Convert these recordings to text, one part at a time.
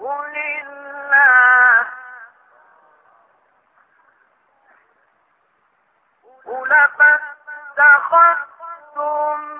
قل الله. قل فاتخذتم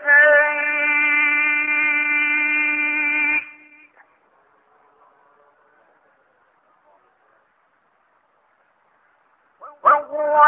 هو